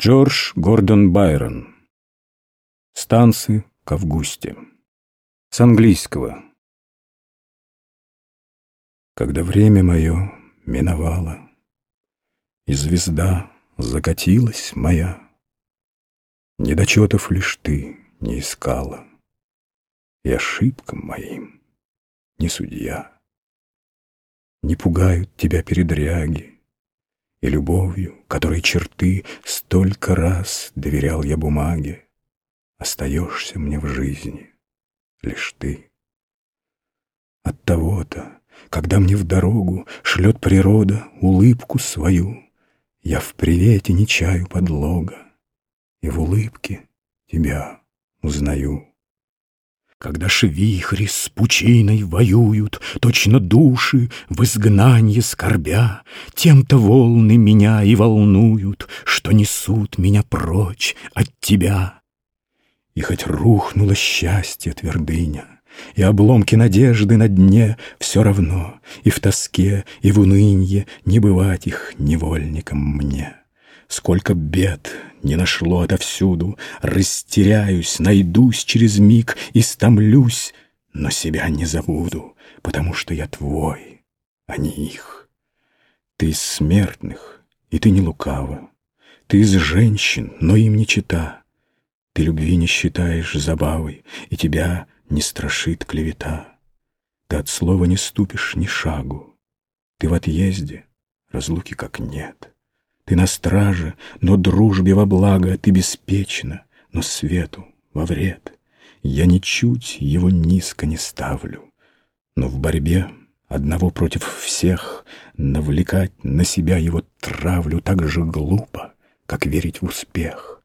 Джордж Гордон Байрон. Станцы к Августе. С английского. Когда время мое миновало, И звезда закатилась моя, Недочетов лишь ты не искала, И ошибкам моим не судья. Не пугают тебя передряги, и любовью, которой черты столько раз доверял я бумаге, остаешься мне в жизни лишь ты. От того-то, когда мне в дорогу шлет природа улыбку свою, я в привете не чаю подлога, и в улыбке тебя узнаю. Когда ж вихри с пучиной воюют, Точно души в изгнанье скорбя, Тем-то волны меня и волнуют, Что несут меня прочь от тебя. И хоть рухнуло счастье твердыня, И обломки надежды на дне, Все равно и в тоске, и в унынье Не бывать их невольником мне. Сколько бед не нашло отовсюду, Растеряюсь, найдусь через миг и стомлюсь, Но себя не забуду, потому что я твой, а не их. Ты из смертных, и ты не лукава, Ты из женщин, но им не чита. Ты любви не считаешь забавой, И тебя не страшит клевета. Ты от слова не ступишь ни шагу, Ты в отъезде, разлуки как нет. Ты на страже, но дружбе во благо Ты беспечна, но свету во вред. Я ничуть его низко не ставлю, Но в борьбе одного против всех Навлекать на себя его травлю Так же глупо, как верить в успех.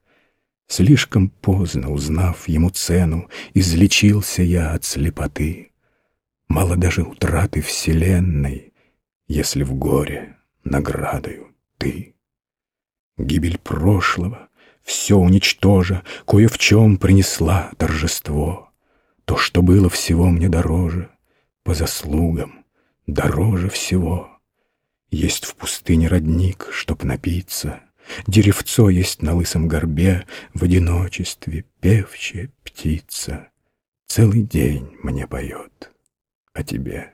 Слишком поздно, узнав ему цену, Излечился я от слепоты. Мало даже утраты вселенной, Если в горе наградою ты. Гибель прошлого, все уничтожа, Кое в чем принесла торжество. То, что было всего мне дороже, По заслугам дороже всего. Есть в пустыне родник, чтоб напиться, Деревцо есть на лысом горбе, В одиночестве певчая птица Целый день мне поет о тебе.